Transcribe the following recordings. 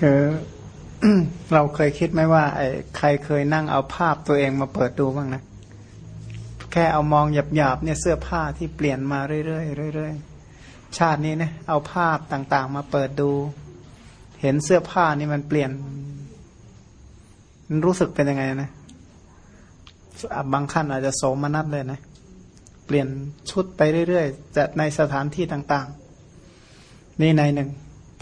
คือเราเคยคิดไหมว่าไอ้ใครเคยนั่งเอาภาพตัวเองมาเปิดดูบ้างนะ แค่เอามองหยาบๆเนี่ยเสื้อผ้าที่เปลี่ยนมาเรื่อยๆเรื่อยๆชาตินี้นะเอาภาพต่างๆ มาเปิดดู เห็นเสื้อผ้านี่มันเปลี่ยน มันรู้สึกเป็นยังไงนะบางขั้นอาจจะโสมนัสเลยนะ เปลี่ยนชุดไปเรื่อยๆแต่ในสถานที่ต่าง ๆ นี่ในหนึ่ง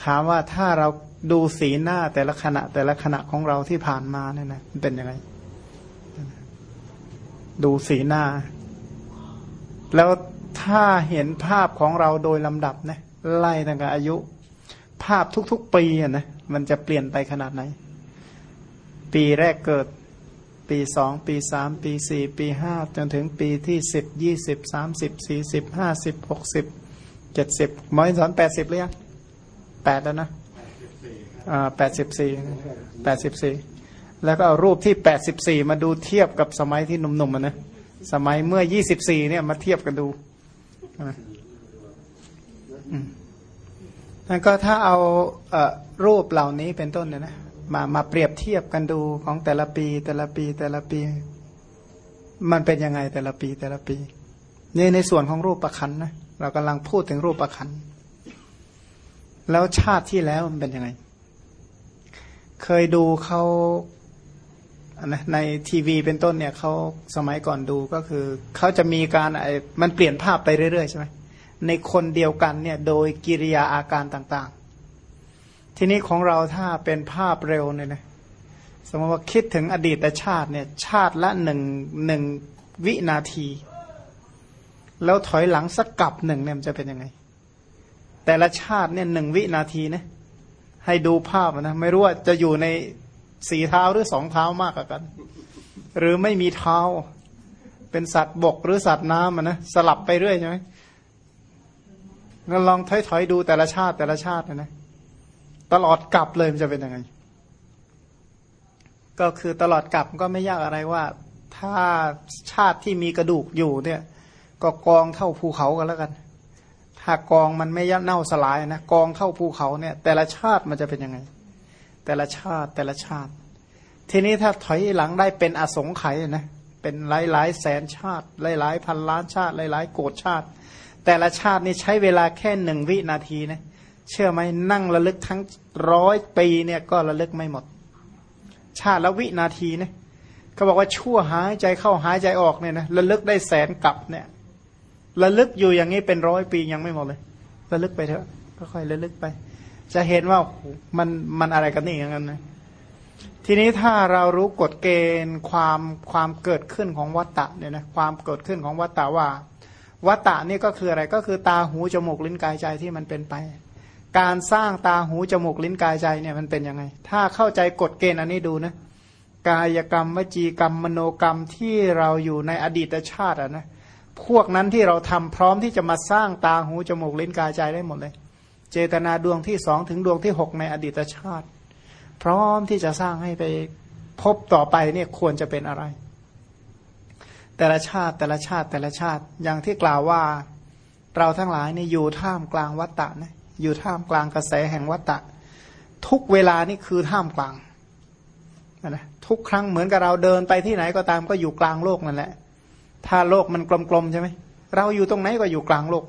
ถามว่าถ้าเรา ดูสีหน้าแต่ละขณะ แต่ละขณะของเราที่ผ่านมาเนี่ยนะมันเป็นยังไง ดูสีหน้า แล้วถ้าเห็นภาพของเราโดยลำดับนะไล่ตั้งแต่อายุ ภาพทุกๆปีอะนะมันจะเปลี่ยนไปขนาดไหน ปีแรกเกิด ปีสองปีสามปีสี่ปีห้าจนถึงปีที่สิบยี่สิบสามสิบสี่สิบห้าสิบหกสิบเจ็ดสิบมอยสอนแปดสิบหรือยังแปดแล้วนะ แปดสิบสี่แปดสิบสี่แล้วก็เอารูปที่แปดสิบสี่มาดูเทียบกับสมัยที่หนุ่มๆนนะสมัยเมื่อยี่สิบสี่เนี่ยมาเทียบกันดูนั่นก็ถ้าเอาเอรูปเหล่านี้เป็นต้นเนี่ยนะมามาเปรียบเทียบกันดูของแต่ละปี แต่ละปีแต่ละปี มันเป็นยังไงแต่ละปีแต่ละปีนี่ในส่วนของรูปประคันนะเรากำลังพูดถึงรูปประคันแล้วชาติที่แล้วมันเป็นยังไง เคยดูเขานะในทีวีเป็นต้นเนี่ยเขาสมัยก่อนดูก็คือเขาจะมีการไอ้มันเปลี่ยนภาพไปเรื่อยๆใช่ไหมในคนเดียวกันเนี่ยโดยกิริยาอาการต่างๆ ทีนี้ของเราถ้าเป็นภาพเร็วเนี่ยนะสมมติว่าคิดถึงอดีตชาติเนี่ยชาติละหนึ่งหนึ่งวินาที แล้วถอยหลังสักกับหนึ่งเนี่ยมันจะเป็นยังไง แต่ละชาติเนี่ยหนึ่งวินาทีนะ ให้ดูภาพนะไม่รู้ว่าจะอยู่ในสี่เท้าหรือสองเท้ามากกว่ากัน หรือไม่มีเท้า เป็นสัตว์บกหรือสัตว์น้ำนะสลับไปเรื่อยใช่ไหมงั้นลองถอยๆดูแต่ละชาติแต่ละชาตินะนะตลอดกลับเลยมันจะเป็นยังไง ก็คือตลอดกลับก็ไม่ยากอะไรว่า ถ้าชาติที่มีกระดูกอยู่เนี่ย ก็กองเท่าภูเขากันแล้วกัน ถ้ากองมันไม่ยเน่าสลายนะกองเข้าภูเขาเนี่ย แต่ละชาติมันจะเป็นยังไง แต่ละชาติแต่ละชาติ ทีนี้ถ้าถอยหลังได้เป็นอสงไขยนะเป็นหลายหลายแสนชาติหลายหลายพันล้านชาติหลายหลายโกดชาติ แต่ละชาตินี่ใช้เวลาแค่หนึ่งวินาทีนะเชื่อไหมนั่งระลึกทั้งร้อยปีเนี่ยก็ระลึกไม่หมด ชาติละวินาทีเนะเขาบอกว่าชั่วหายใจเข้าหายใจออกเนี่ยนะระลึกได้แสนกลับเนี่ย ระลึกอยู่อย่างนี้เป็นร้อยปียังไม่หมดเลย ระลึกไปเถอะค่อยๆระลึกไป จะเห็นว่ามันมันอะไรกันนี่อย่างนั้นนะทีนี้ถ้าเรารู้กฎเกณฑ์ความความเกิดขึ้นของวัตตะเนี่ยนะความเกิดขึ้นของวัตตะว่า วัตตะนี่ก็คืออะไรก็คือตาหูจมูกลิ้นกายใจที่มันเป็นไป การสร้างตาหูจมูกลิ้นกายใจเนี่ยมันเป็นยังไง ถ้าเข้าใจกฎเกณฑ์อันนี้ดูนะกายกรรมวจีกรรมมโนกรรมที่เราอยู่ในอดีตชาติอะนะ พวกนั้นที่เราทำพร้อมที่จะมาสร้างตาหูจมูกลิ้นกายใจได้หมดเลย เจตนาดวงที่สองถึงดวงที่หกในอดีตชาติ พร้อมที่จะสร้างให้ไปพบต่อไปเนี่ยควรจะเป็นอะไร แต่ละชาติแต่ละชาติแต่ละชาติอย่างที่กล่าวว่าเราทั้งหลายเนี่ยอยู่ท่ามกลางวัฏฏะนะอยู่ท่ามกลางกระแสแห่งวัฏฏะทุกเวลานี่คือท่ามกลางนะทุกครั้งเหมือนกับเราเดินไปที่ไหนก็ตามก็อยู่กลางโลกนั่นแหละ ถ้าโลกมันกลมๆใช่ไหมเราอยู่ตรงไหนก็อยู่กลางโลก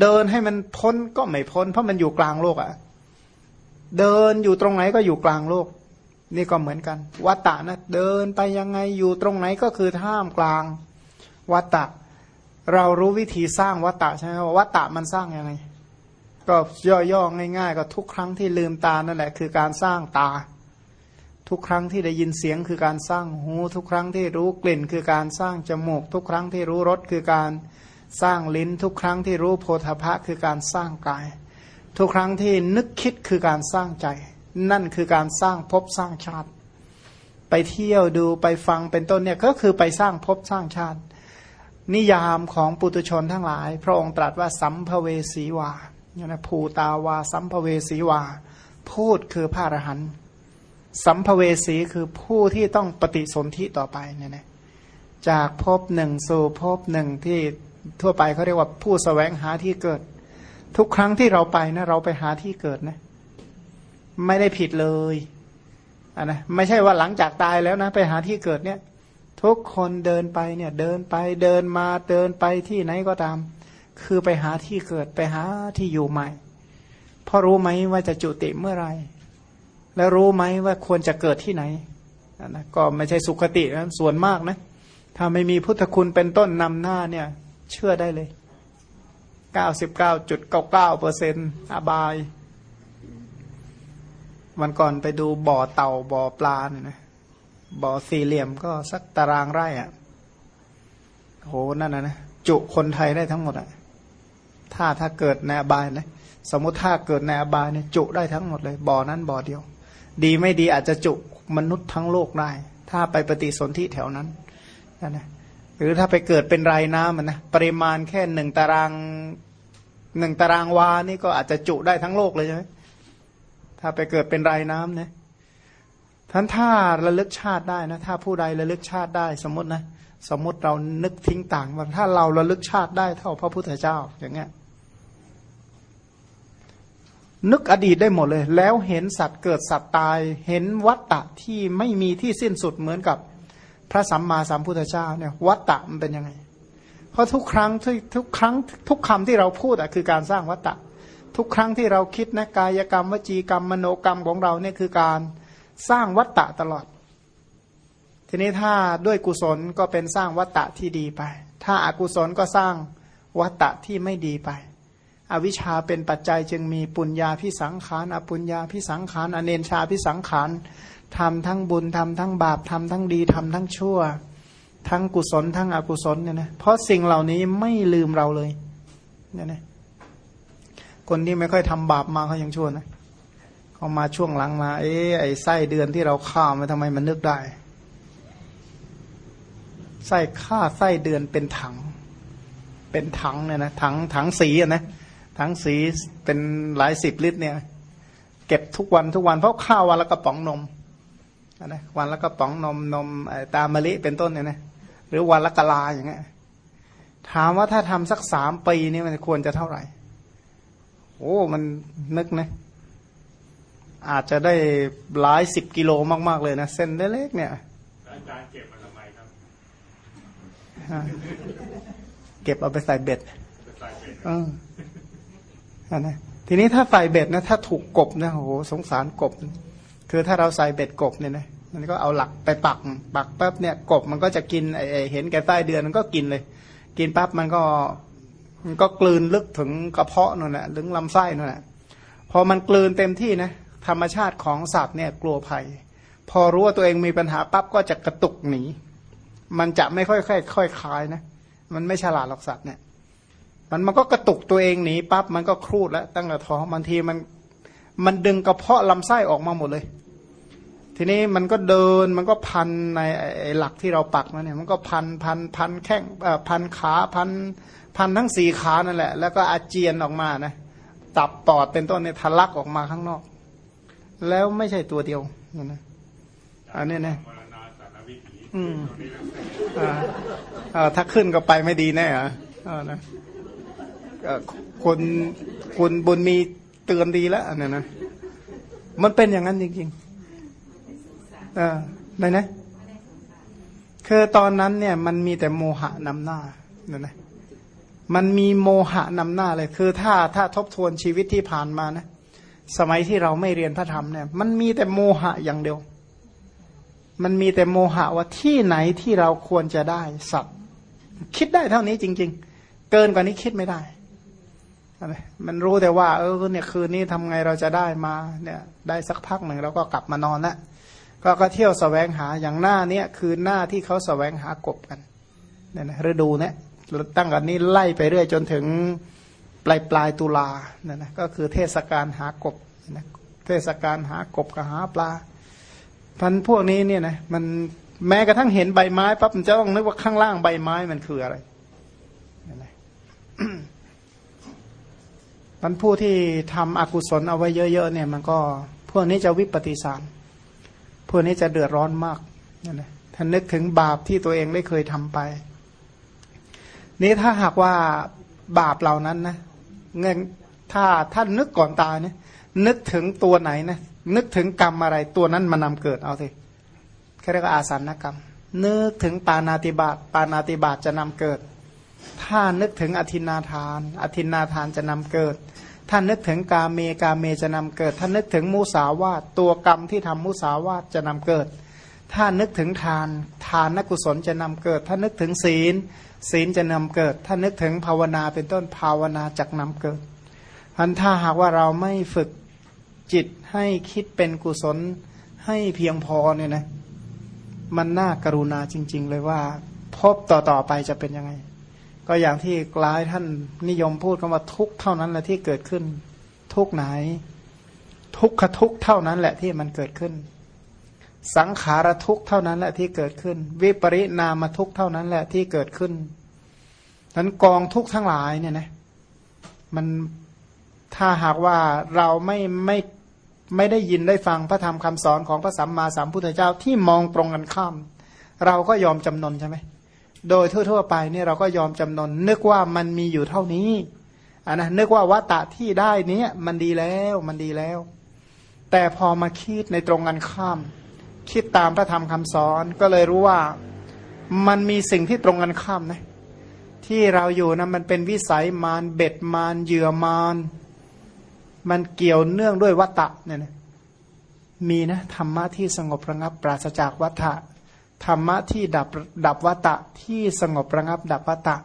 เดินให้มันพ้นก็ไม่พ้น เพราะมันอยู่กลางโลกอะ่ะ เดินอยู่ตรงไหนก็อยู่กลางโลก นี่ก็เหมือนกัน วัตตะนะเดินไปยังไงอยู่ตรงไหนก็คือท่ามกลางวัตตะ เรารู้วิธีสร้างวัตตะใช่ไหมว่าวัตตะมันสร้างยังไง ก็ย่อๆง่าย ๆ ก็ทุกครั้งที่ลืมตานั่นแหละ คือการสร้างตา ทุกครั้งที่ได้ยินเสียงคือการสร้างหู ทุกครั้งที่รู้กลิ่นคือการสร้างจมูก ทุกครั้งที่รู้รสคือการสร้างลิ้น ทุกครั้งที่รู้โพธพะคือการสร้างกาย ทุกครั้งที่นึกคิดคือการสร้างใจ นั่นคือการสร้างภพสร้างชาติ ไปเที่ยวดูไปฟังเป็นต้นเนี่ยก็คือไปสร้างภพสร้างชาติ นิยามของปุตุชนทั้งหลาย พระองค์ตรัสว่าสัมภเวสีวาเนี่ยนะภูตาวา สัมภเวสีวา พูดคือพระอรหันต์ สัมภเวสีคือผู้ที่ต้องปฏิสนธิต่อไปเนี่ยนะจากภพหนึ่งสู่ภพหนึ่งที่ทั่วไปเขาเรียกว่าผู้สแสวงหาที่เกิด ทุกครั้งที่เราไปนะเราไปหาที่เกิดนะ ไม่ได้ผิดเลยอันนะไม่ใช่ว่าหลังจากตายแล้วนะ ไปหาที่เกิดเนี่ย ทุกคนเดินไปเนี่ย เดินไปเดินมาเดินไปที่ไหนก็ตาม คือไปหาที่เกิดไปหาที่อยู่ใหม่พราะรู้ไหมว่าจะจุติเมื่อไร แล้วรู้ไหมว่าควรจะเกิดที่ไหนนะก็ไม่ใช่สุขตินะส่วนมากนะถ้าไม่มีพุทธคุณเป็นต้นนำหน้าเนี่ย เชื่อได้เลยเก้าสิบเก้าจุดเก้าเก้าเปอร์เซ็นต์อบายวันก่อนไปดูบ่อเต่าบ่อปลาเนี่ยนะบ่อสี่เหลี่ยมก็สักตารางไร่อะ่ะโหนั่นนะนะจุคนไทยได้ทั้งหมดอะ่ะถ้าถ้าเกิดในอบายนะสมมติถ้าเกิดในอบายเนี่ยจุได้ทั้งหมดเลยบ่อนั้นบ่อเดียว ดีไม่ดีอาจจะจุมนุษย์ทั้งโลกได้ ถ้าไปปฏิสนธิแถวนั้นนะหรือถ้าไปเกิดเป็นไรน้ำมันนะปริมาณแค่หนึ่งตารางหนึ่งตารางวานี่ก็อาจจะจุได้ทั้งโลกเลยใช่ไหมถ้าไปเกิดเป็นไรน้ำเนี่ยท่านถ้าระลึกชาติได้นะ ถ้าผู้ใดระลึกชาติได้ สมมตินะ สมมติเรานึกทิ้งต่างว่าถ้าเราระลึกชาติได้เท่าพระพุทธเจ้าอย่างเงี้ย นึกอดีตได้หมดเลย แล้วเห็นสัตว์เกิดสัตว์ตาย เห็นวัตตะที่ไม่มีที่สิ้นสุดเหมือนกับพระสัมมาสัมพุทธเจ้าเนี่ยวัตตะมันเป็นยังไง เพราะทุกครั้งทุกทุกครั้งทุกคำที่เราพูดอะคือการสร้างวัตตะ ทุกครั้งที่เราคิดนะกายกรรมวจีกรรมมโนกรรมของเราเนี่ยคือการสร้างวัตตะตลอด ทีนี้ถ้าด้วยกุศลก็เป็นสร้างวัตตะที่ดีไป ถ้าอากุศลก็สร้างวัตตะที่ไม่ดีไป อวิชชาเป็นปัจจัยจึงมีปุญญาพิสังขารอปุญญาพิสังขารอเนนชาพิสังขารทำทั้งบุญทำทั้งบาปทำทั้งดีทำทั้งชั่ว ทั้งกุศลทั้งอกุศลเนี่ยนะเพราะสิ่งเหล่านี้ไม่ลืมเราเลยเนี่ยนะคนที่ไม่ค่อยทำบาปมาเขายังชั่วนะเขามาช่วงหลังมา เอ้ไอ้ไส้เดือนที่เราฆ่ามาทำไมมันนึกได้ไส้ฆ่าไส้เดือนเป็นถัง เป็นถังเนี่ยนะถังถังสีอะนะ ถังสีเป็นหลายสิบลิตรเนี่ย เก็บทุกวันทุกวันเพราะข้าววันละกระป๋องนมนะวันละกระป๋องนมนมตามมะลิเป็นต้นเนี่ยนะหรือวันละกะลาอย่างเงี้ยถามว่าถ้าทำสักสามปีนี่มันควรจะเท่าไหร่ โอ้มันนึกนะ อาจจะได้หลายสิบกิโลมาก ๆ เลยนะ เส้นเล็กๆเนี่ยอาจารย์เก็บมาทำไมครับ เก็บเอาไปใส่เบ็ดเออ นะทีนี้ถ้าใส่เบ็ดนะถ้าถูกกบนะโอ้โหสงสารกบ คือถ้าเราใส่เบ็ดกบเนี่ยนะมันก็เอาหลักไปปักปักปั๊บเนี่ยกบมันก็จะกินไอเห็นแก่ใต้เดือนมันก็กินเลย กินปั๊บมันก็มันก็กลืนลึกถึงกระเพาะนั่นแหละถึงลำไส้นั่นแหละพอมันกลืนเต็มที่นะธรรมชาติของสัตว์เนี่ยกลัวภัย พอรู้ว่าตัวเองมีปัญหาปั๊บก็จะกระตุกหนีมันจะไม่ค่อยค่อยค่อยคลายนะมันไม่ฉลาดหรอกสัตว์เนี่ย มันมันก็กระตุกตัวเองหนีปั๊บมันก็ครูดแล้ว ตั้งแต่ท้องบางทีมันมันดึงกระเพาะลำไส้ออกมาหมดเลย ทีนี้มันก็เดินมันก็พันในหลักที่เราปักมาเนี่ย มันก็พันพันพันแข้งพันขาพันพันทั้งสี่ขานั่นแหละ แล้วก็อาเจียนออกมานะตับปอดเป็นต้นเนี่ยทะลักออกมาข้างนอก แล้วไม่ใช่ตัวเดียวนะอันนี้นะอืมอ่าถ้าขึ้นก็ไปไม่ดีแน่อะนะ คนคุณบุญมีเตือนดีแล้วอันนี้นะมันเป็นอย่างนั้นจริงๆอ่าไหนนะคือตอนนั้นเนี่ยมันมีแต่โมหะนำหน้าเนี่ยนะมันมีโมหะนำหน้าเลย คือถ้าถ้าทบทวนชีวิตที่ผ่านมานะสมัยที่เราไม่เรียนพระธรรมเนี่ย มันมีแต่โมหะอย่างเดียว มันมีแต่โมหะว่าที่ไหนที่เราควรจะได้สัตว์ คิดได้เท่านี้จริง ๆ เกินกว่านี้คิดไม่ได้ มันรู้แต่ว่า เออเนี่ยคืนนี้ทำไงเราจะได้มาเนี่ยได้สักพักหนึ่งเราก็กลับมานอนละก็ก็เที่ยวสแสวงหาอย่างหน้าเนี้ยคือหน้าที่เขาสแสวงหากบกันเนี่ยนะฤดูเนี่ยตั้งกันนี้ไล่ไปเรื่อยจนถึงปลายปลายตุลาเนี่ยนะก็คือเทศกาลหากบนะเทศกาลหากบกับหาปลาพันพวกนี้เนี่ยนะมันแม้กระทั่งเห็นใบไม้ปั๊บมันจะต้องนึกว่าข้างล่างใบไม้มันคืออะไร มันผู้ที่ทำอกุศลเอาไว้เยอะๆเนี่ย มันก็พวกนี้จะวิปฏิสาร พวกนี้จะเดือดร้อนมากนี่ยนะท่านนึกถึงบาปที่ตัวเองได้เคยทำไป นี้ถ้าหากว่าบาปเหล่านั้นนะเงินถ้าท่านนึกก่อนตายเนี่ยนึกถึงตัวไหนนะนึกถึงกรรมอะไรตัวนั้นมานำเกิดเอาสิแค่เรียกว่าอาสันนกรรม นึกถึงปานาติบาตปานาติบาตจะนำเกิด ถ้านึกถึงอธินาทาน อธินาทานจะนำเกิด ถ้านนึกถึงกาเมกาเมจะนำเกิดถ้านนึกถึงมุสาวาตตัวกรรมที่ทำมุสาวาตจะนำเกิด ถ้านึกถึงทาน ทานนกุศลจะนำเกิด ถ้านึกถึงศีล ศีลจะนำเกิด ถ้านึกถึงภาวนาเป็นต้นภาวนาจักนำเกิดอันถ้าหากว่าเราไม่ฝึกจิตให้คิดเป็นกุศลให้เพียงพอเนี่ยนะมันน่ากรุณาจริง ๆ เลยว่า พบต่อๆไปจะเป็นยังไง ก็อย่างที่กลายท่านนิยมพูดกันว่าทุกเท่านั้นแหละที่เกิดขึ้น ทุกไหน ทุกขทุกเท่านั้นแหละที่มันเกิดขึ้น สังขารทุกเท่านั้นแหละที่เกิดขึ้น วิปริณามทุกเท่านั้นแหละที่เกิดขึ้นนั้นกองทุกทั้งหลายเนี่ยนะมันถ้าหากว่าเราไม่ไม่ไม่ได้ยินได้ฟังพระธรรมคำสอนของพระสัมมาสัมพุทธเจ้าที่มองตรงกันข้าม เราก็ยอมจำนนใช่ไหม โดยทั่ว ๆ ไปเนี่ยเราก็ยอมจำนนนึกว่ามันมีอยู่เท่านี้อันนะนึกว่าวัตตะที่ได้เนี้ยมันดีแล้วมันดีแล้ว แต่พอมาคิดในตรงกันข้าม คิดตามพระธรรมคำสอนก็เลยรู้ว่ามันมีสิ่งที่ตรงกันข้ามนะที่เราอยู่นะมันเป็นวิสัยมารเบ็ดมารเหยื่อมารมันเกี่ยวเนื่องด้วยวัตตะเนี่ยนะมีนะธรรมะที่สงบระงับปราศจากวัตตะ ธรรมะที่ดับดับวัตตะที่สงบระงับดับวัตตะ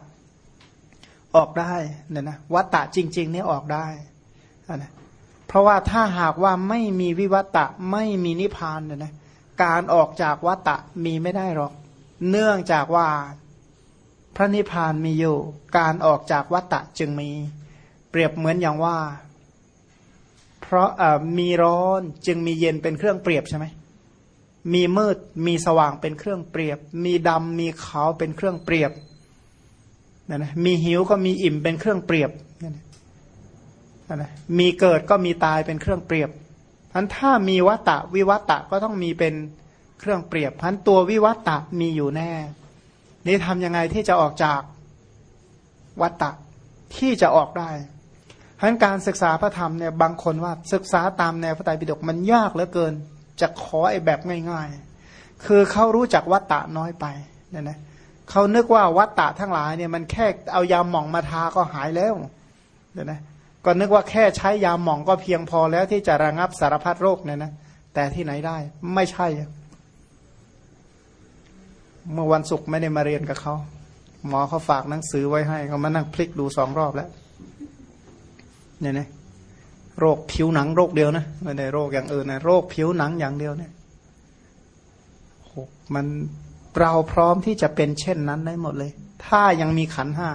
ออกได้เนี่ยนะวัตตะจริงๆนี่ออกได้นะเพราะว่าถ้าหากว่าไม่มีวิวัตตะไม่มีนิพพานเนี่ยนะการออกจากวัตตะมีไม่ได้หรอก เนื่องจากว่าพระนิพพานมีอยู่ การออกจากวัตตะจึงมี เปรียบเหมือนอย่างว่า เพราะมีร้อนจึงมีเย็นเป็นเครื่องเปรียบใช่ไหม มีมืดมีสว่างเป็นเครื่องเปรียบ มีดำมีขาวเป็นเครื่องเปรียบนะนะมีหิวก็มีอิ่มเป็นเครื่องเปรียบนะนะมีเกิดก็มีตายเป็นเครื่องเปรียบพันถ้ามีวัตตะวิวัตตะก็ต้องมีเป็นเครื่องเปรียบพันตัววิวัตตะมีอยู่แน่ นี่ทำยังไงที่จะออกจากวัตตะที่จะออกได้เพราะการศึกษาพระธรรมเนี่ยบางคนว่าศึกษาตามแนวพระไตรปิฎกมันยากเหลือเกิน จะขอไอ้แบบง่าย ๆ คือเขารู้จักวัตตะน้อยไปเนี่ยนะเขานึกว่าวัตตะทั้งหลายเนี่ยมันแค่เอายาหม่องมาทาก็หายแล้วเนี่ยนะก็นึกว่าแค่ใช้ยาหม่องก็เพียงพอแล้วที่จะระงับสารพัดโรคเนี่ยนะแต่ที่ไหนได้ไม่ใช่ เมื่อวันศุกร์ไม่ได้มาเรียนกับเขาหมอเขาฝากหนังสือไว้ให้เขามานั่งพลิกดูสองรอบแล้วเนี่ยนะ โรคผิวหนังโรคเดียวนะไม่ได้โรคอย่างอื่นนะโรคผิวหนังอย่างเดียวเนี่ยมันเราพร้อมที่จะเป็นเช่นนั้นได้หมดเลย ถ้ายังมีขันห้า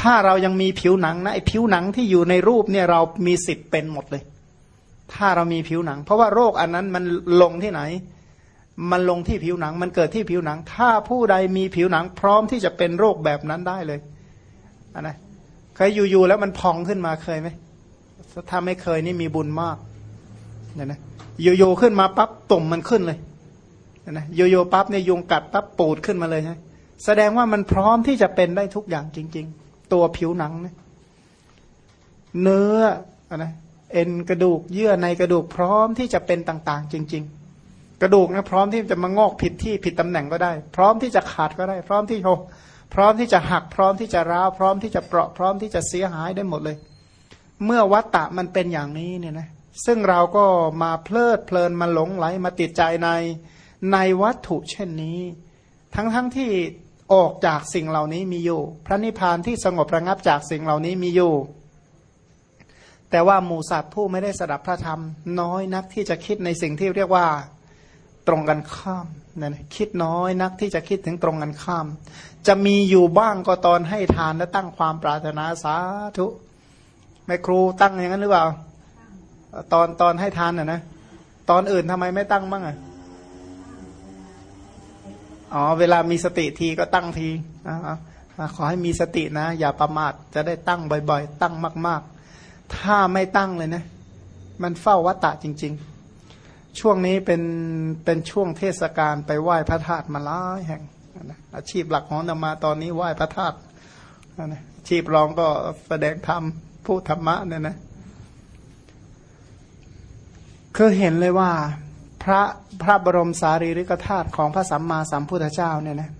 ถ้าเรายังมีผิวหนังนะไอ้ผิวหนังที่อยู่ในรูปเนี่ยเรามีสิทธิ์เป็นหมดเลย ถ้าเรามีผิวหนัง เพราะว่าโรคอันนั้นมันลงที่ไหน มันลงที่ผิวหนัง มันเกิดที่ผิวหนัง ถ้าผู้ใดมีผิวหนัง พร้อมที่จะเป็นโรคแบบนั้นได้เลยอันนะเคยอยู่ๆแล้วมันพองขึ้นมาเคยไหม ถ้าไม่เคยนี่มีบุญมากเนี่ยนะอยู่ขึ้นมาปั๊บตุ่มมันขึ้นเลยนะอยู่ปั๊บเนี่ยยุงกัดปั๊บปูดขึ้นมาเลยใช่แสดงว่ามันพร้อมที่จะเป็นได้ทุกอย่างจริง ๆ ตัวผิวหนังเนี่ยเนื้อนะเอ็นกระดูกเยื่อในกระดูกพร้อมที่จะเป็นต่าง ๆ จริง ๆ กระดูกนะพร้อมที่จะมางอกผิดที่ผิดตำแหน่งก็ได้ พร้อมที่จะขาดก็ได้ พร้อมที่โพร้อมที่จะหักพร้อมที่จะร้าวพร้อมที่จะเปราะพร้อมที่จะเสียหายได้หมดเลย เมื่อวัตตะมันเป็นอย่างนี้เนี่ยนะซึ่งเราก็มาเพลิดเพลินมาหลงไหลมาติดใจในในวัตถุเช่นนี้ ทั้งๆทที่ออกจากสิ่งเหล่านี้มีอยู่ พระนิพพานที่สงบระงับจากสิ่งเหล่านี้มีอยู่ แต่ว่าหมูสัตว์ผู้ไม่ได้สดับพระธรรม น้อยนักที่จะคิดในสิ่งที่เรียกว่าตรงกันข้ามนะคิดน้อยนักที่จะคิดถึงตรงกันข้าม จะมีอยู่บ้างก็ตอนให้ทานและตั้งความปรารถนาสาธุ ม่ครูตั้งอย่างนั้นหรือเปล่า ตอนตอนให้ทานอะนะตอนอื่นทำไมไม่ตั้งบ้างอะอ๋อเวลามีสติทีก็ตั้งทีอขอให้มีสตินะ อย่าประมาทจะได้ตั้งบ่อยๆ ตั้งมาก ๆ ถ้าไม่ตั้งเลยนะ มันเฝ้าวัตตะจริง ๆ ช่วงนี้เป็นเป็นช่วงเทศกาลไปไหว้พระธาตุมาล้ายแห่งนะอาชีพหลักของธรรมาตอนนี้ไหว้พระธาตุนะอาชีพรองก็แสดงธรรม พูดธรรมะเนี่ยนะคคือเห็นเลยว่าพระพระบรมสารีริกธาตุของพระสัมมาสัมพุทธเจ้าเนี่ยนะ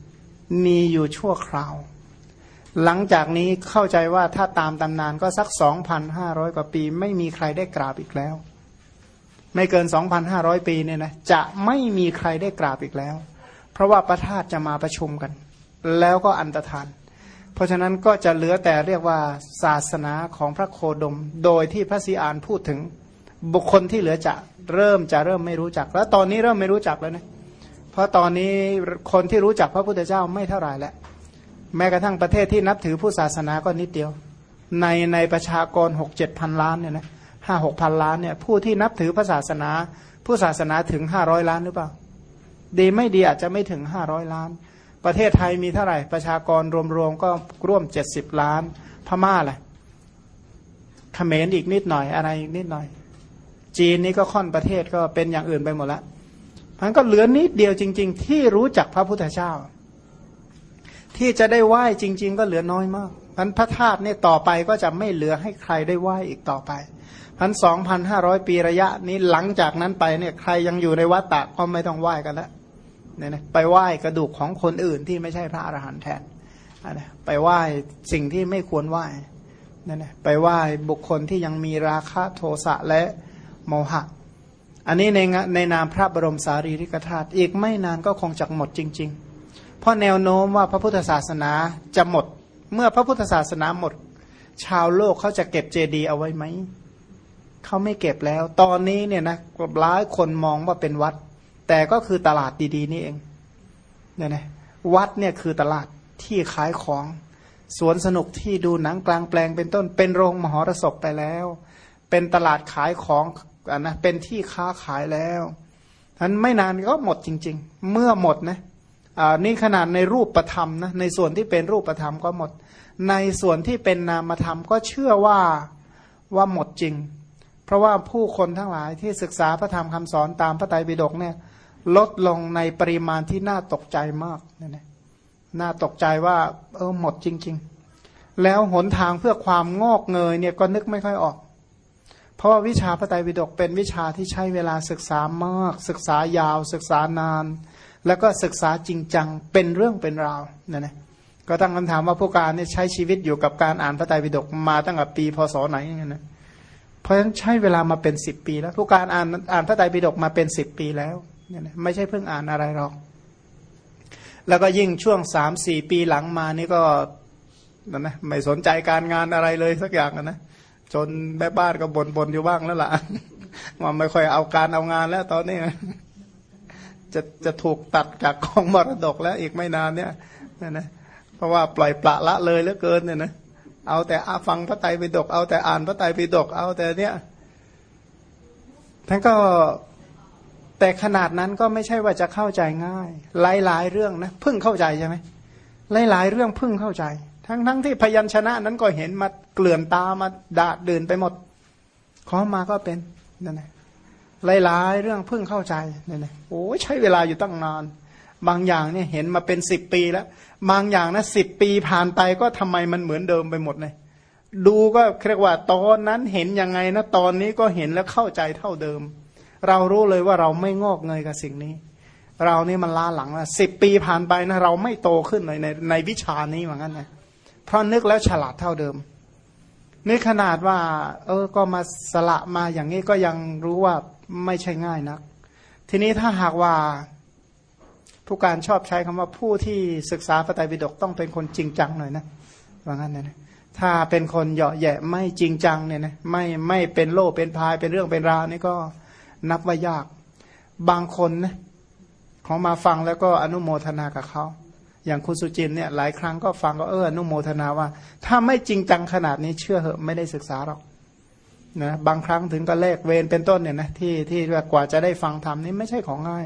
มีอยู่ชั่วคราว หลังจากนี้เข้าใจว่าถ้าตามตำนานก็สักสองพันห้าร้อยกว่าปี ไม่มีใครได้กราบอีกแล้ว ไม่เกินสองพันห้าร้อยปีเนี่ยนะจะไม่มีใครได้กราบอีกแล้ว เพราะว่าประธาตจะมาประชุมกัน แล้วก็อันตรธาน เพราะฉะนั้นก็จะเหลือแต่เรียกว่าศาสนาของพระโคดม โดยที่พระสีอานพูดถึงบุคคลที่เหลือจะเริ่มจะเริ่มไม่รู้จัก แล้วตอนนี้เริ่มไม่รู้จักแล้วนะเพราะตอนนี้คนที่รู้จักพระพุทธเจ้าไม่เท่าไหร่แล้วแม้กระทั่งประเทศที่นับถือผู้ศาสนาก็นิดเดียว ในในประชากรหกเจ็ดพันล้านเนี่ยนะห้าหกพันล้านเนี่ยผู้ที่นับถือพระศาสนา ผู้ศาสนาถึงห้าร้อยล้านหรือเปล่า ดีไม่ดีอาจจะไม่ถึงห้าร้อยล้าน ประเทศไทยมีเท่าไหร่ ประชากรรวมๆก็ร่วมเจ็ดสิบล้าน พม่าแหละเขมรอีกนิดหน่อยอะไรอีกนิดหน่อย จีนนี่ก็ค่อนประเทศก็เป็นอย่างอื่นไปหมดล้วมันก็เหลือนิดเดียวจริง ๆ ที่รู้จักพระพุทธเจ้า ที่จะได้ไหว้จริง ๆ ก็เหลือน้อยมากพันพระธาตุเนี่ยต่อไปก็จะไม่เหลือให้ใครได้ไหว้อีกต่อไปพันสองพันห้าร้อยปีระยะนี้หลังจากนั้นไปเนี่ยใครยังอยู่ในวัดตะก็ไม่ต้องไหว้กันแล้ว เนี่ยนะไปไหว้กระดูกของคนอื่นที่ไม่ใช่พระอรหันต์แทนนะไปไหว้สิ่งที่ไม่ควรไหว้นั่นนะไปไหว้บุคคลที่ยังมีราคะโทสะและโมหะ อันนี้ในในนามพระบรมสารีริกธาตุอีกไม่นานก็คงจะหมดจริง ๆ เพราะแนวโน้มว่าพระพุทธศาสนาจะหมด เมื่อพระพุทธศาสนาหมด ชาวโลกเขาจะเก็บเจดีย์เอาไว้ไหมเขาไม่เก็บแล้ว ตอนนี้เนี่ยนะหลายคนมองว่าเป็นวัด แต่ก็คือตลาดดีๆนี่เองเนี่ยนะวัดเนี่ยคือตลาดที่ขายของ สวนสนุกที่ดูหนังกลางแปลงเป็นต้น เป็นโรงมหรสพไปแล้ว เป็นตลาดขายของอันนะเป็นที่ค้าขายแล้วทันไม่นานก็หมดจริง ๆ เมื่อหมดนะอ่านี่ขนาดในรูปประธรรมนะในส่วนที่เป็นรูปประธรรมก็หมด ในส่วนที่เป็นนามธรรมก็เชื่อว่าว่าหมดจริง เพราะว่าผู้คนทั้งหลายที่ศึกษาพระธรรมคำสอนตามพระไตรปิฎกเนี่ย ลดลงในปริมาณที่น่าตกใจมากนี่นะน่าตกใจว่า เออหมดจริง ๆ แล้วหนทางเพื่อความงอกเงยเนี่ยก็นึกไม่ค่อยออก เพราะว่าวิชาพระไตรปิฎกเป็นวิชาที่ใช้เวลาศึกษามาก ศึกษายาว ศึกษานาน แล้วก็ศึกษาจริงจังเป็นเรื่องเป็นราวนั่นนะก็ตั้งคำถามว่าผู้การเนี่ยใช้ชีวิตอยู่กับการอ่านพระไตรปิฎกมาตั้งแต่ปีพศไหนงเงี้ยนะเพราะฉะนั้นใช้เวลามาเป็นสิบปี แล้วผู้การอ่านอ่านพระไตรปิฎกมาเป็นสิบปีแล้ว เนี่ยนะไม่ใช่เพิ่งอ่านอะไรหรอก แล้วก็ยิ่งช่วงสามสี่ปีหลังมานี่ก็นั่นนะไม่สนใจการงานอะไรเลยสักอย่างนะจนแม่บ้านก็บน่นบนอยู่บ้างแล้วล่ะว่าไม่ค่อยเอาการเอางานแล้วตอนนี้จะจะถูกตัดจากของมรดกแล้วอีกไม่นานเนี่ยนะนะเพราะว่าปล่อยปละละเลยเหลือเกินเนี่ยนะเอาแต่อาฟังพระไตรปิฎกเอาแต่อ่านพระไตรปิฎกเอาแต่เนี้ยท่านก็ แต่ขนาดนั้นก็ไม่ใช่ว่าจะเข้าใจง่าย หลายๆเรื่องนะพึ่งเข้าใจใช่ไหมหลายๆเรื่องพึ่งเข้าใจ ทั้งทั้งที่พยัญชนะนั้นก็เห็นมาเกลื่อนตามาดาดดื่นไปหมด ขอมาก็เป็นนั่นแหละหลายๆเรื่องพิ่งเข้าใจนั่นแหละโอ้ใช้เวลาอยู่ตั้งนานบางอย่างเนี่ยเห็นมาเป็นสิบปีแล้ว บางอย่างนะสิบปีผ่านไปก็ทำไมมันเหมือนเดิมไปหมดเลยดูก็เรียกว่าตอนนั้นเห็นยังไงนะตอนนี้ก็เห็นแล้วเข้าใจเท่าเดิม เรารู้เลยว่าเราไม่งอกเงยกับสิ่งนี้ เรานี่มันล้าหลังและสิบปีผ่านไปนะเราไม่โตขึ้นเลยในในวิชานี้เหมือนกันนะเพราะนึกแล้วฉลาดเท่าเดิมนี่ขนาดว่า เออก็มาสละมาอย่างนี้ก็ยังรู้ว่าไม่ใช่ง่ายนัก ทีนี้ถ้าหากว่าผู้การชอบใช้คำว่าผู้ที่ศึกษาพระไตรปิฎกต้องเป็นคนจริงจังหน่อยนะว่างั้นนะถ้าเป็นคนเหยาะแยะไม่จริงจังเนี่ยนะไม่ไม่เป็นโลเป็นพายเป็นเรื่องเป็นราวนี่ก็ นับว่ายาก บางคนนะของมาฟังแล้วก็อนุโมทนากับเขาอย่างคุณสุจินเนี่ยหลายครั้งก็ฟังก็เอออนุโมทนาว่า ถ้าไม่จริงจังขนาดนี้เชื่อเหอะไม่ได้ศึกษาหรอกนะบางครั้งถึงก็เลกเวรเป็นต้นเนี่ยนะที่ที่กว่าจะได้ฟังธรรมนี่ไม่ใช่ของง่าย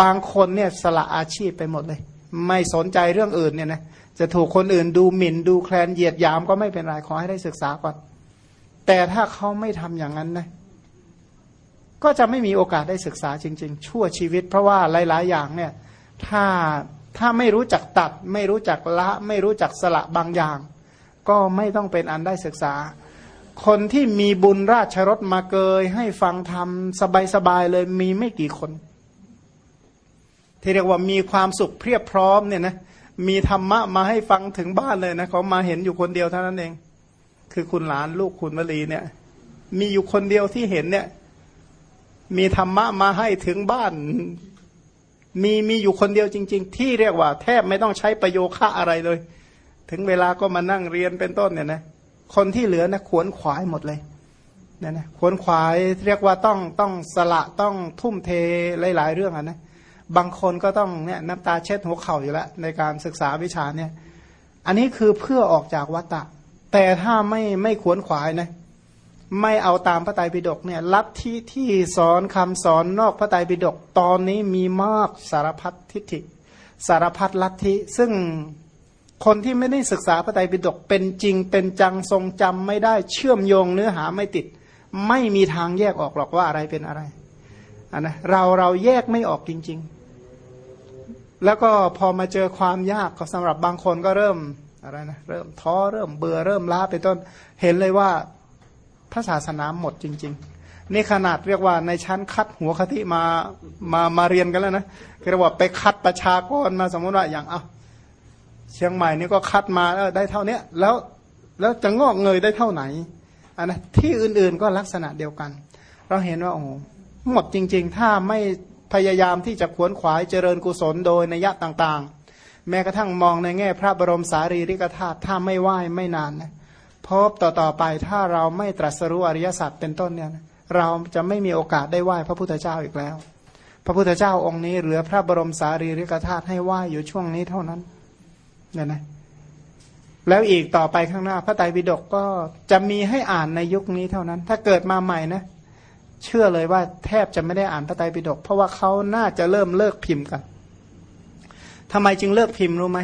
บางคนเนี่ยสละอาชีพไปหมดเลย ไม่สนใจเรื่องอื่นเนี่ยนะจะถูกคนอื่นดูหมิ่นดูแคลนเหยียดยามก็ไม่เป็นไรขอให้ได้ศึกษาก่อน แต่ถ้าเขาไม่ทำอย่างนั้นนะ ก็จะไม่มีโอกาสได้ศึกษาจริง ๆ ชั่วชีวิต เพราะว่าหลาย ๆ อย่างเนี่ยถ้าถ้าไม่รู้จักตัด ไม่รู้จักละไม่รู้จักสละบางอย่าง ก็ไม่ต้องเป็นอันได้ศึกษา คนที่มีบุญราชรถมาเกย ให้ฟังธรรมสบาย ๆ เลยมีไม่กี่คน ที่เรียกว่ามีความสุขเพียบพร้อมเนี่ยนะมีธรรมะมาให้ฟังถึงบ้านเลยนะเขามาเห็นอยู่คนเดียวเท่านั้นเอง คือคุณหลานลูกคุณวลีเนี่ย มีอยู่คนเดียวที่เห็นเนี่ย มีธรรมะมาให้ถึงบ้าน มีมีอยู่คนเดียวจริง ๆ ที่เรียกว่า แทบไม่ต้องใช้ประโยคะอะไรเลย ถึงเวลาก็มานั่งเรียนเป็นต้นเนี่ยนะคนที่เหลือนะขวนขวายหมดเลยเนี่ยนะขวนขวายเรียกว่าต้องต้องสละต้องทุ่มเทหลาย ๆ เรื่องอะนะบางคนก็ต้องเนี่ยน้ำตาเช็ดหัวเข่าอยู่แล้วในการศึกษาวิชาเนี่ย อันนี้คือเพื่อออกจากวัตตะ แต่ถ้าไม่ไม่ขวนขวายนะ ไม่เอาตามพระไตรปิฎกเนี่ยลัทธิที่สอนคำสอนนอกพระไตรปิฎกตอนนี้มีมากสารพัดทิฏฐิ สารพัดลัทธิ ซึ่งคนที่ไม่ได้ศึกษาพระไตรปิฎกเป็นจริงเป็นจังทรงจำไม่ได้เชื่อมโยงเนื้อหาไม่ติด ไม่มีทางแยกออกหรอกว่าอะไรเป็นอะไรอันนะเราเราแยกไม่ออกจริง ๆ แล้วก็พอมาเจอความยากก็สำหรับบางคนก็เริ่มอะไรนะเริ่มท้อเริ่มเบื่อเริ่มล้าไปต้นเห็นเลยว่า พระศาสนาหมดจริง ๆ นี่ขนาดเรียกว่าในชั้นคัดหัวคติมามามาเรียนกันแล้วนะเรียกว่าไปคัดประชากรมาสมมติว่าอย่างเอาเชียงใหม่นี่ก็คัดมาได้เท่าเนี้ยแล้วแล้วจะงอกเงยได้เท่าไหนอันนะที่อื่นๆก็ลักษณะเดียวกัน เราเห็นว่าโอ้หมดจริง ๆ ถ้าไม่พยายามที่จะขวนขวายเจริญกุศลโดยในยะต่างๆ แม้กระทั่งมองในแง่พระบรมสารีริกธาตุถ้าไม่ไหวไม่นานนะ พบต่อๆไปถ้าเราไม่ตรัสรู้อริยสัจเป็นต้นเนี่ยเราจะไม่มีโอกาสได้ไหว้พระพุทธเจ้าอีกแล้ว พระพุทธเจ้าองค์นี้เหลือพระบรมสารีริกธาตุให้ไหว้อยู่ช่วงนี้เท่านั้นเนี่ยนะแล้วอีกต่อไปข้างหน้า พระไตรปิฎกก็จะมีให้อ่านในยุคนี้เท่านั้น ถ้าเกิดมาใหม่นะ เชื่อเลยว่าแทบจะไม่ได้อ่านพระไตรปิฎกเพราะว่าเขาน่าจะเริ่มเลิกพิมพ์กันทำไมจึงเลิกพิมพ์รู้ไหม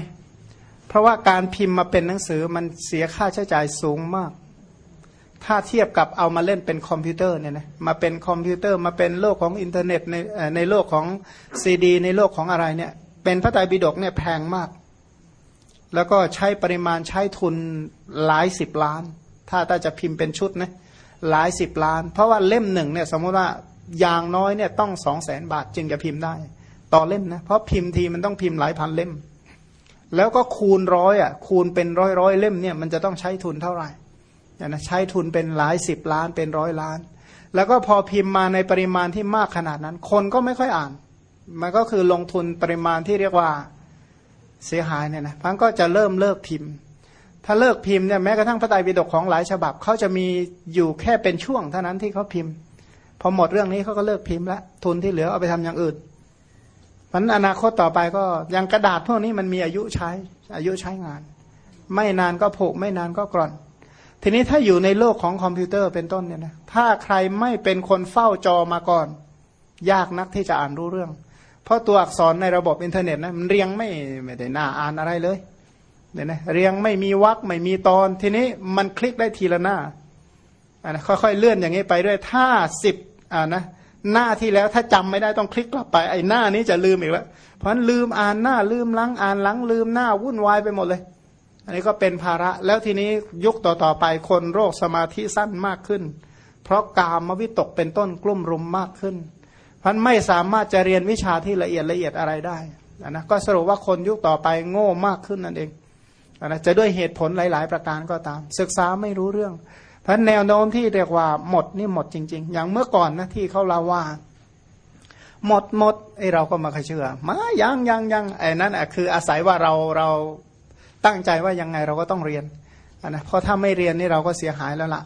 เพราะว่าการพิมพ์มาเป็นหนังสือมันเสียค่าใช้จ่ายสูงมาก ถ้าเทียบกับเอามาเล่นเป็นคอมพิวเตอร์เนี่ยนะมาเป็นคอมพิวเตอร์มาเป็นโลกของอินเทอร์เน็ตในในโลกของซีดี ในโลกของอะไรเนี่ย เป็นพระไตรปิฎกเนี่ยแพงมาก แล้วก็ใช้ปริมาณใช้ทุนหลายสิบล้าน ถ้าถ้าจะพิมพ์เป็นชุดนะหลายสิบล้าน เพราะว่าเล่มหนึ่งเนี่ยสมมติว่าอย่างน้อยเนี่ยต้องสองแสนบาทจึงจะพิมพ์ได้ ต่อเล่มนะเพราะพิมพ์ทีมันต้องพิมพ์หลายพันเล่ม แล้วก็คูณร้อยอะคูณเป็นร้อยร้อยเล่มเนี่ยมันจะต้องใช้ทุนเท่าไหร่นะใช้ทุนเป็นหลายสิบล้านเป็นร้อยล้าน แล้วก็พอพิมพ์มาในปริมาณที่มากขนาดนั้น คนก็ไม่ค่อยอ่าน มันก็คือลงทุนปริมาณที่เรียกว่าเสียหายเนี่ยนะพังก็จะเริ่มเลิกพิมพ์ ถ้าเลิกพิมพ์เนี่ยแม้กระทั่งพระไตรปิฎกของหลายฉบับเขาจะมีอยู่แค่เป็นช่วงเท่านั้นที่เขาพิมพ์ พอหมดเรื่องนี้เขาก็เลิกพิมพ์แล้วทุนที่เหลือเอาไปทำอย่างอื่น มันอนาคตต่อไปก็ยังกระดาษพวกนี้มันมีอายุใช้อายุใช้งาน ไม่นานก็ผุไม่นานก็กร่อน ทีนี้ถ้าอยู่ในโลกของคอมพิวเตอร์เป็นต้นเนี่ยนะถ้าใครไม่เป็นคนเฝ้าจอมาก่อน ยากนักที่จะอ่านรู้เรื่อง เพราะตัวอักษรในระบบอินเทอร์เน็ตนะมันเรียงไม่ไม่ได้น่าอ่านอะไรเลยเนี่ยนะเรียงไม่มีวักไม่มีตอน ทีนี้มันคลิกได้ทีละหน้าอ่านะค่อยๆเลื่อนอย่างนี้ไปด้วยถ้าสิบอ่านะ หน้าที่แล้วถ้าจำไม่ได้ต้องคลิกกลับไปไอ้หน้านี้จะลืมอีกแล้วเพราะฉะนั้นลืมอ่านหน้าลืมหลังอ่านหลังลืมหน้าวุ่นวายไปหมดเลย อันนี้ก็เป็นภาระแล้วทีนี้ยุคต่อๆไปคนโรคสมาธิสั้นมากขึ้น เพราะกามวิตกเป็นต้นกลุ่มรุมมากขึ้นพันไม่สามารถจะเรียนวิชาที่ละเอียดละเอียดอะไรได้นะก็สรุปว่าคนยุคต่อไปโง่มากขึ้นนั่นเองนะจะด้วยเหตุผลหลาย ๆ ประการก็ตาม ศึกษาไม่รู้เรื่อง เพราะแนวโน้มที่เรียกว่าหมดนี่หมดจริง ๆ อย่างเมื่อก่อนนะที่เขาเล่าว่า หมดหมดไอเราก็มาเคยเชื่อ มายังยังยังไอ้นั่นอะคืออาศัยว่าเราเราตั้งใจว่ายังไงเราก็ต้องเรียนนะเพราะถ้าไม่เรียนนี่เราก็เสียหายแล้วล่ะ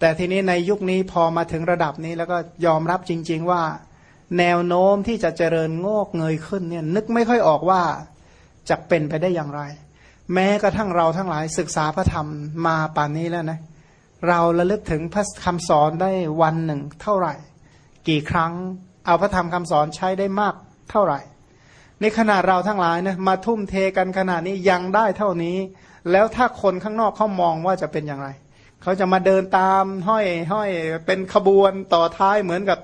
แต่ทีนี้ในยุคนี้พอมาถึงระดับนี้แล้วก็ยอมรับจริง ๆ ว่า แนวโน้มที่จะเจริญโงกเงยขึ้นเนี่ยนึกไม่ค่อยออกว่าจะเป็นไปได้อย่างไร แม้กระทั่งเราทั้งหลายศึกษาพระธรรมมาป่านนี้แล้วนะเเราระลึกถึงพระคำสอนได้วันหนึ่ง เท่าไหร่ กี่ครั้ง เอาพระธรรมคำสอนใช้ได้มากเท่าไหร่ในขนาดเราทั้งหลายนะมาทุ่มเทกันขนาดนี้ยังได้เท่านี้ แล้วถ้าคนข้างนอกเขามองว่าจะเป็นอย่างไร เขาจะมาเดินตามห้อยห้อยเป็นขบวนต่อท้ายเหมือนกับ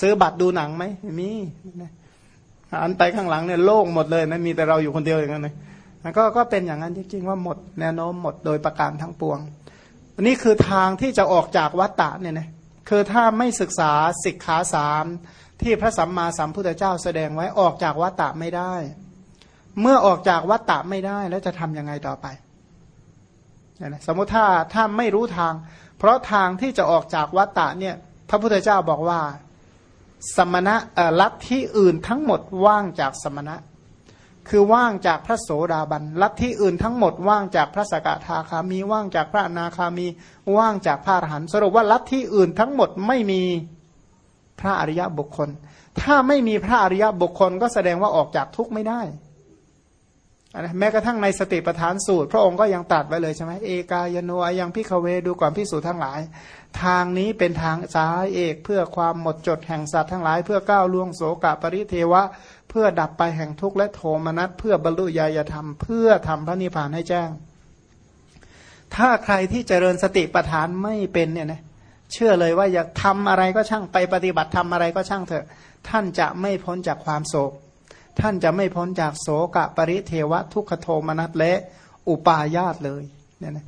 ซื้อบัตรดูหนังไหมมีอันไปข้างหลังเนี่ยโล่งหมดเลยนะมีแต่เราอยู่คนเดียวอย่างนั้นเลยก็ก็เป็นอย่างนั้นจริงๆว่าหมดแนวโน้มหมดโดยประการทั้งปวง นี่คือทางที่จะออกจากวัฏฏะเนี่ยนะคือถ้าไม่ศึกษาสิกขาสามที่พระสัมมาสัมพุทธเจ้าแสดงไว้ออกจากวัฏฏะไม่ได้ เมื่อออกจากวัฏฏะไม่ได้แล้วจะทำยังไงต่อไปเนี่ยนะสมมติถ้าถ้าไม่รู้ทาง เพราะทางที่จะออกจากวัฏฏะเนี่ยพระพุทธเจ้าบอกว่า สมณะลัทธิอื่นทั้งหมดว่างจากสมณะ คือว่างจากพระโสดาบันลัทธิอื่นทั้งหมดว่างจากพระสกทาคามีว่างจากพระอนาคามีว่างจากพระอรหันต์สรุปว่าลัทธิอื่นทั้งหมดไม่มีพระอริยบุคคล ถ้าไม่มีพระอริยบุคคลก็แสดงว่าออกจากทุกข์ไม่ได้นะแม้กระทั่งในสติปัฏฐานสูตร พระองค์ก็ยังตรัสไว้เลยใช่ไหมเอกายโนยังพิคเวดูก่อนพิสูจน์ทั้งหลาย ทางนี้เป็นทางสายเอกเพื่อความหมดจดแห่งสัตว์ทั้งหลาย เพื่อก้าวล่วงโสกะปริเทวะ เพื่อดับไปแห่งทุกข์และโทมนัสเพื่อบรรลุญาธรรม เพื่อทำพระนิพพานให้แจ้ง ถ้าใครที่เจริญสติปัฏฐานไม่เป็นเนี่ยนะเชื่อเลยว่าอยากทำอะไรก็ช่างไปปฏิบัติทำอะไรก็ช่างเถอะ ท่านจะไม่พ้นจากความโศก ท่านจะไม่พ้นจากโศกะปริเทวะทุกขโทมนัสและอุปาญาตเลยเนี่ยนะ